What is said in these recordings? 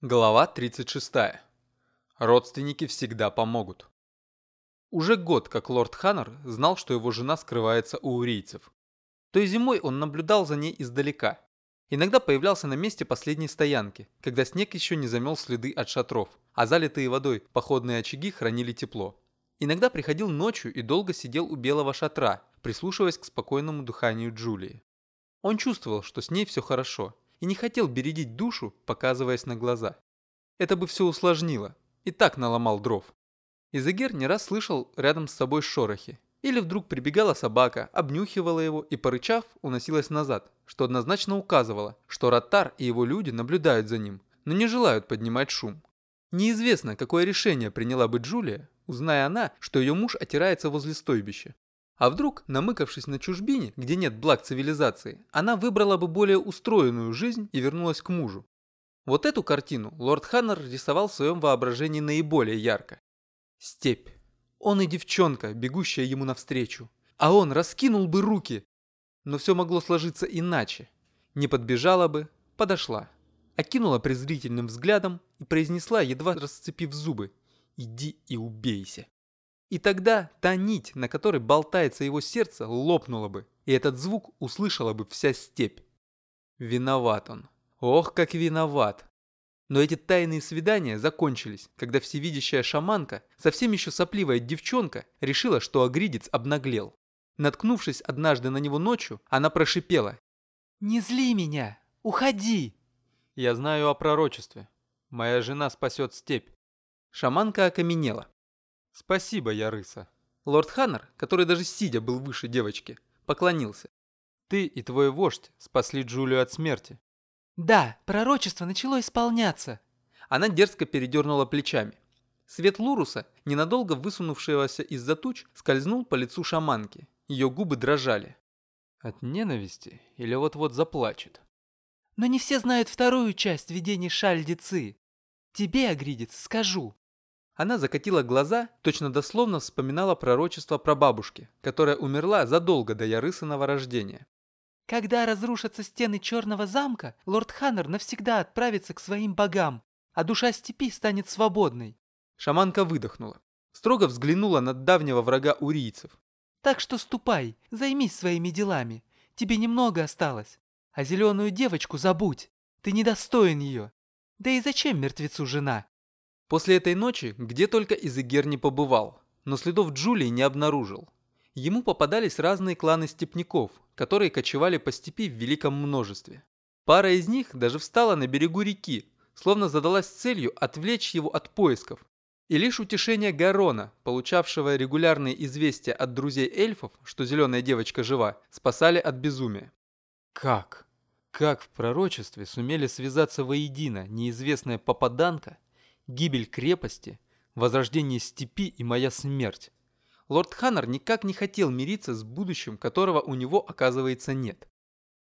Глава 36. Родственники всегда помогут. Уже год, как лорд Ханнер знал, что его жена скрывается у урийцев. Той зимой он наблюдал за ней издалека. Иногда появлялся на месте последней стоянки, когда снег еще не замел следы от шатров, а залитые водой походные очаги хранили тепло. Иногда приходил ночью и долго сидел у белого шатра, прислушиваясь к спокойному дыханию Джулии. Он чувствовал, что с ней все хорошо, и не хотел бередить душу, показываясь на глаза. Это бы все усложнило. И так наломал дров. Изегер не раз слышал рядом с собой шорохи. Или вдруг прибегала собака, обнюхивала его и, порычав, уносилась назад, что однозначно указывало, что Ротар и его люди наблюдают за ним, но не желают поднимать шум. Неизвестно, какое решение приняла бы Джулия, узная она, что ее муж отирается возле стойбища. А вдруг, намыкавшись на чужбине, где нет благ цивилизации, она выбрала бы более устроенную жизнь и вернулась к мужу. Вот эту картину лорд Ханнер рисовал в своем воображении наиболее ярко. Степь. Он и девчонка, бегущая ему навстречу. А он раскинул бы руки. Но все могло сложиться иначе. Не подбежала бы, подошла. Окинула презрительным взглядом и произнесла, едва расцепив зубы. «Иди и убейся». И тогда та нить, на которой болтается его сердце, лопнула бы, и этот звук услышала бы вся степь. Виноват он. Ох, как виноват. Но эти тайные свидания закончились, когда всевидящая шаманка, совсем еще сопливая девчонка, решила, что агридец обнаглел. Наткнувшись однажды на него ночью, она прошипела. «Не зли меня! Уходи!» «Я знаю о пророчестве. Моя жена спасет степь». Шаманка окаменела. «Спасибо, Ярыса». Лорд Ханнер, который даже сидя был выше девочки, поклонился. «Ты и твой вождь спасли Джулию от смерти». «Да, пророчество начало исполняться». Она дерзко передернула плечами. Свет Луруса, ненадолго высунувшегося из-за туч, скользнул по лицу шаманки. Ее губы дрожали. От ненависти или вот-вот заплачет. «Но не все знают вторую часть видений Шальдицы. Тебе, Агридец, скажу. Она закатила глаза, точно дословно вспоминала пророчество про бабушки, которая умерла задолго до Ярысиного рождения. «Когда разрушатся стены Черного замка, лорд Ханнер навсегда отправится к своим богам, а душа степи станет свободной». Шаманка выдохнула. Строго взглянула на давнего врага урийцев. «Так что ступай, займись своими делами. Тебе немного осталось. А зеленую девочку забудь. Ты недостоин ее. Да и зачем мертвецу жена?» После этой ночи где только Изегер не побывал, но следов Джулии не обнаружил. Ему попадались разные кланы степняков, которые кочевали по степи в великом множестве. Пара из них даже встала на берегу реки, словно задалась целью отвлечь его от поисков. И лишь утешение Гарона, получавшего регулярные известия от друзей эльфов, что зеленая девочка жива, спасали от безумия. Как? Как в пророчестве сумели связаться воедино неизвестная попаданка гибель крепости, возрождение степи и моя смерть. Лорд Ханнер никак не хотел мириться с будущим, которого у него, оказывается, нет.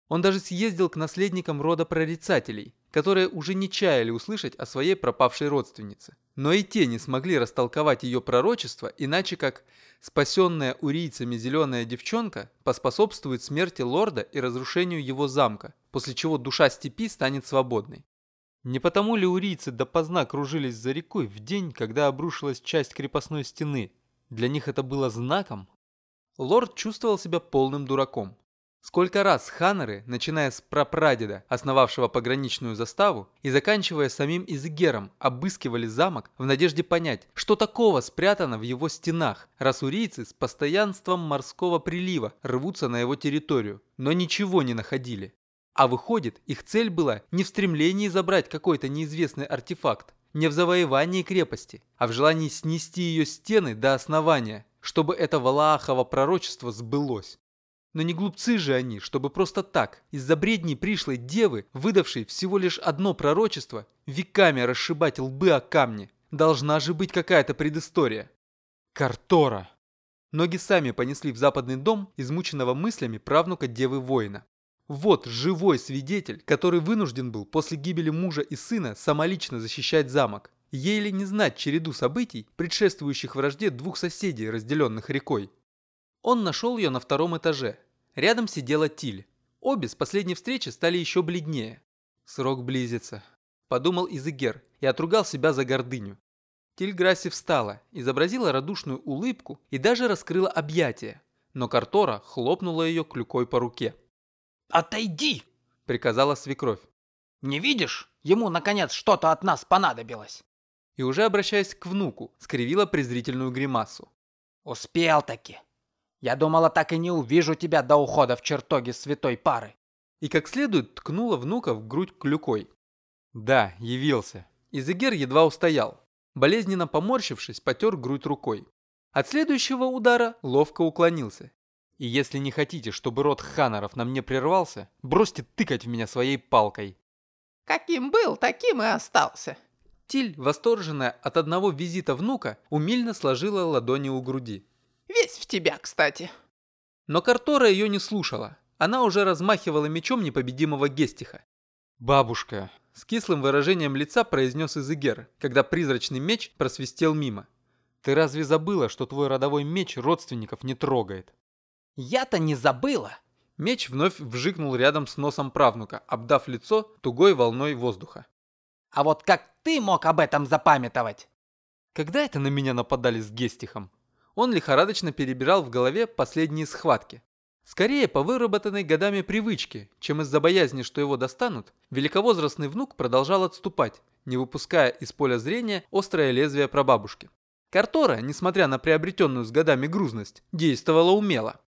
Он даже съездил к наследникам рода прорицателей, которые уже не чаяли услышать о своей пропавшей родственнице. Но и те не смогли растолковать ее пророчество, иначе как спасенная урийцами зеленая девчонка поспособствует смерти лорда и разрушению его замка, после чего душа степи станет свободной. Не потому ли урийцы допоздна кружились за рекой в день, когда обрушилась часть крепостной стены? Для них это было знаком? Лорд чувствовал себя полным дураком. Сколько раз ханнеры, начиная с прапрадеда, основавшего пограничную заставу, и заканчивая самим Изгером, обыскивали замок в надежде понять, что такого спрятано в его стенах, раз урийцы с постоянством морского прилива рвутся на его территорию, но ничего не находили. А выходит, их цель была не в стремлении забрать какой-то неизвестный артефакт, не в завоевании крепости, а в желании снести ее стены до основания, чтобы это Валаахово пророчество сбылось. Но не глупцы же они, чтобы просто так, из-за бредней пришлой девы, выдавшей всего лишь одно пророчество, веками расшибать лбы о камни. Должна же быть какая-то предыстория. Картора. Ноги сами понесли в западный дом измученного мыслями правнука девы воина. Вот живой свидетель, который вынужден был после гибели мужа и сына самолично защищать замок. Ей ли не знать череду событий, предшествующих вражде двух соседей, разделенных рекой? Он нашел ее на втором этаже. Рядом сидела Тиль. Обе с последней встречи стали еще бледнее. Срок близится. подумал Изегер и отругал себя за гордыню. Тильграсси встала, изобразила радушную улыбку и даже раскрыла объятия, но Картора хлопнула ее клюкой по руке. «Отойди!» – приказала свекровь. «Не видишь? Ему, наконец, что-то от нас понадобилось!» И уже обращаясь к внуку, скривила презрительную гримасу. «Успел-таки! Я думала, так и не увижу тебя до ухода в чертоги святой пары!» И как следует ткнула внука в грудь клюкой. Да, явился. Изегер едва устоял. Болезненно поморщившись, потер грудь рукой. От следующего удара ловко уклонился. И если не хотите, чтобы род Ханнеров на мне прервался, бросьте тыкать в меня своей палкой. Каким был, таким и остался. Тиль, восторженная от одного визита внука, умильно сложила ладони у груди. Весь в тебя, кстати. Но Картора ее не слушала. Она уже размахивала мечом непобедимого Гестиха. «Бабушка!» – с кислым выражением лица произнес Изегер, когда призрачный меч просвистел мимо. «Ты разве забыла, что твой родовой меч родственников не трогает?» «Я-то не забыла!» Меч вновь вжикнул рядом с носом правнука, обдав лицо тугой волной воздуха. «А вот как ты мог об этом запамятовать?» Когда это на меня нападали с Гестихом? Он лихорадочно перебирал в голове последние схватки. Скорее по выработанной годами привычке, чем из-за боязни, что его достанут, великовозрастный внук продолжал отступать, не выпуская из поля зрения острое лезвие прабабушки. Картора, несмотря на приобретенную с годами грузность, действовала умело.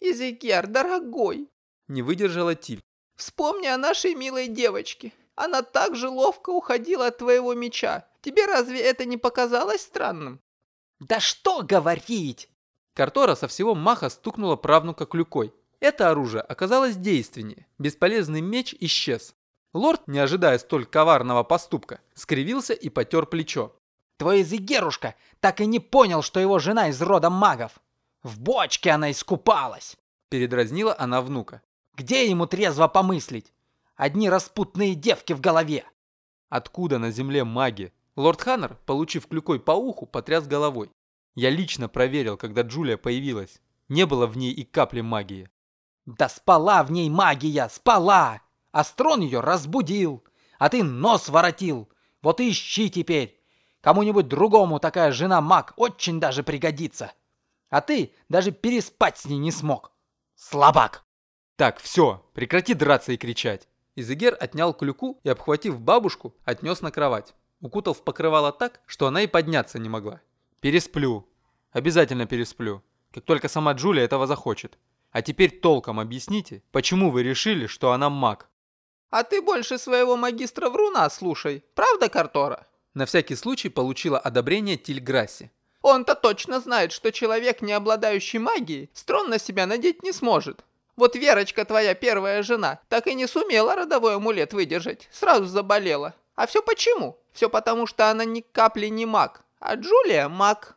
«Изекер, дорогой!» – не выдержала Тиль. «Вспомни о нашей милой девочке. Она так же ловко уходила от твоего меча. Тебе разве это не показалось странным?» «Да что говорить!» Картора со всего маха стукнула правнука клюкой. Это оружие оказалось действеннее. Бесполезный меч исчез. Лорд, не ожидая столь коварного поступка, скривился и потер плечо. «Твой Зигерушка так и не понял, что его жена из рода магов. В бочке она искупалась!» Передразнила она внука. «Где ему трезво помыслить? Одни распутные девки в голове!» Откуда на земле маги? Лорд Ханнер, получив клюкой по уху, потряс головой. Я лично проверил, когда Джулия появилась. Не было в ней и капли магии. Да спала в ней магия, спала! Астрон ее разбудил, а ты нос воротил. Вот и ищи теперь. Кому-нибудь другому такая жена-маг очень даже пригодится. А ты даже переспать с ней не смог. Слабак! Так, все, прекрати драться и кричать. Изегер отнял клюку и, обхватив бабушку, отнес на кровать. Укутал в покрывало так, что она и подняться не могла. Пересплю. Обязательно пересплю. Как только сама Джулия этого захочет. А теперь толком объясните, почему вы решили, что она маг? А ты больше своего магистра Вруна слушай. Правда, Картора? На всякий случай получила одобрение Тильграсси. Он-то точно знает, что человек, не обладающий магией, строн на себя надеть не сможет. Вот Верочка, твоя первая жена, так и не сумела родовой амулет выдержать, сразу заболела. А все почему? Все потому, что она ни капли не маг а Джулия маг.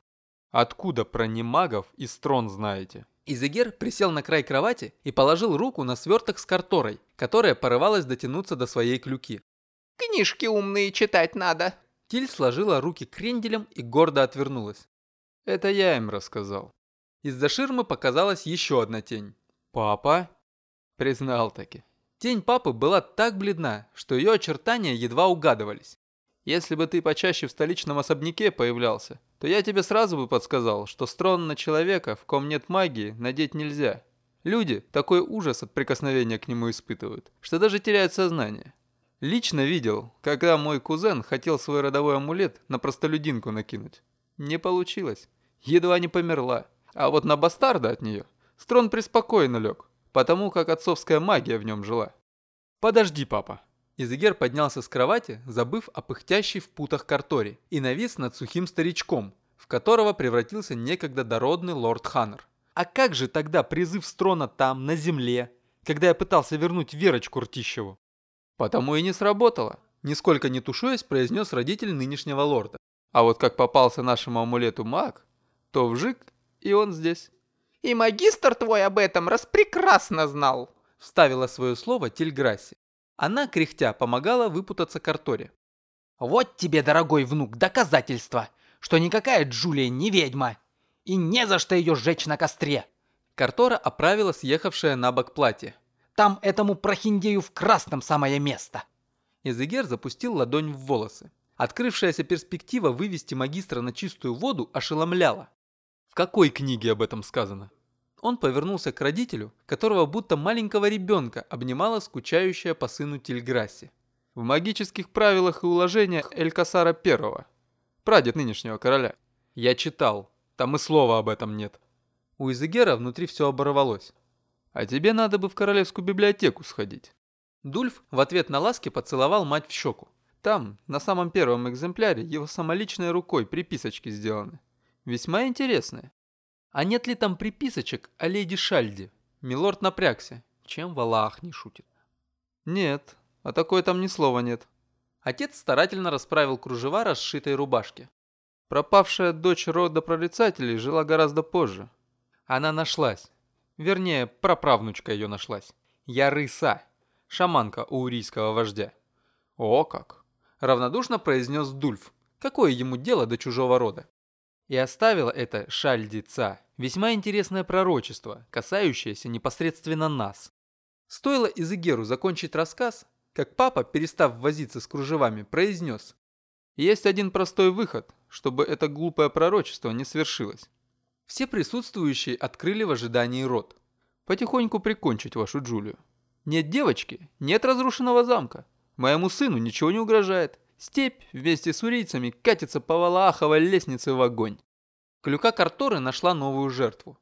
Откуда про немагов и строн знаете? Изегер присел на край кровати и положил руку на сверток с карторой, которая порывалась дотянуться до своей клюки. «Книжки умные читать надо!» Тиль сложила руки кренделем и гордо отвернулась. «Это я им рассказал». Из-за ширмы показалась еще одна тень. «Папа?» Признал таки. Тень папы была так бледна, что ее очертания едва угадывались. Если бы ты почаще в столичном особняке появлялся, то я тебе сразу бы подсказал, что строн на человека, в ком нет магии, надеть нельзя. Люди такой ужас от прикосновения к нему испытывают, что даже теряют сознание. Лично видел, когда мой кузен хотел свой родовой амулет на простолюдинку накинуть. Не получилось. Едва не померла. А вот на бастарда от нее Строн преспокойно лег, потому как отцовская магия в нем жила. «Подожди, папа», Изегер поднялся с кровати, забыв о пыхтящей в путах карторе, и навис над сухим старичком, в которого превратился некогда дородный лорд Ханнер. А как же тогда призыв Строна там, на земле, когда я пытался вернуть Верочку Ртищеву? Потому и не сработало, нисколько не тушуясь, произнес родитель нынешнего лорда. А вот как попался нашему амулету маг, то вжик, и он здесь. «И магистр твой об этом распрекрасно знал!» Вставила свое слово Тильграсси. Она, кряхтя, помогала выпутаться Карторе. «Вот тебе, дорогой внук, доказательство, что никакая Джулия не ведьма, и не за что ее сжечь на костре!» Картора оправила съехавшее на бок платье. «Там этому прохиндею в красном самое место!» Изегер запустил ладонь в волосы. Открывшаяся перспектива вывести магистра на чистую воду ошеломляла. В какой книге об этом сказано? Он повернулся к родителю, которого будто маленького ребенка обнимала скучающая по сыну Тильграсси. В магических правилах и уложениях Элькасара I, прадед нынешнего короля. Я читал, там и слова об этом нет. У Изегера внутри все оборвалось. А тебе надо бы в королевскую библиотеку сходить. Дульф в ответ на ласки поцеловал мать в щеку. Там, на самом первом экземпляре, его самоличной рукой приписочки сделаны. Весьма интересные. А нет ли там приписочек о леди Шальде? Милорд напрягся. Чем Валаах не шутит? Нет, а такой там ни слова нет. Отец старательно расправил кружева расшитой рубашки. Пропавшая дочь рода прорицателей жила гораздо позже. Она нашлась. Вернее, праправнучка ее нашлась. Ярыса, шаманка уурийского вождя. О как! Равнодушно произнес Дульф. Какое ему дело до чужого рода? И оставила это Шальдица весьма интересное пророчество, касающееся непосредственно нас. Стоило Изегеру закончить рассказ, как папа, перестав возиться с кружевами, произнес «Есть один простой выход, чтобы это глупое пророчество не свершилось. Все присутствующие открыли в ожидании рот. Потихоньку прикончить вашу Джулию. Нет девочки, нет разрушенного замка. Моему сыну ничего не угрожает. Степь вместе с урийцами катится по Валааховой лестнице в огонь. Клюка Карторы нашла новую жертву.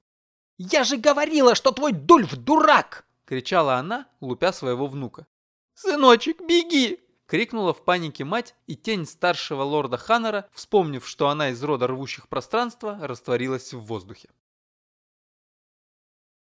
«Я же говорила, что твой Дульф дурак!» – кричала она, лупя своего внука. «Сыночек, беги!» Крикнула в панике мать, и тень старшего лорда Ханнера, вспомнив, что она из рода рвущих пространства, растворилась в воздухе.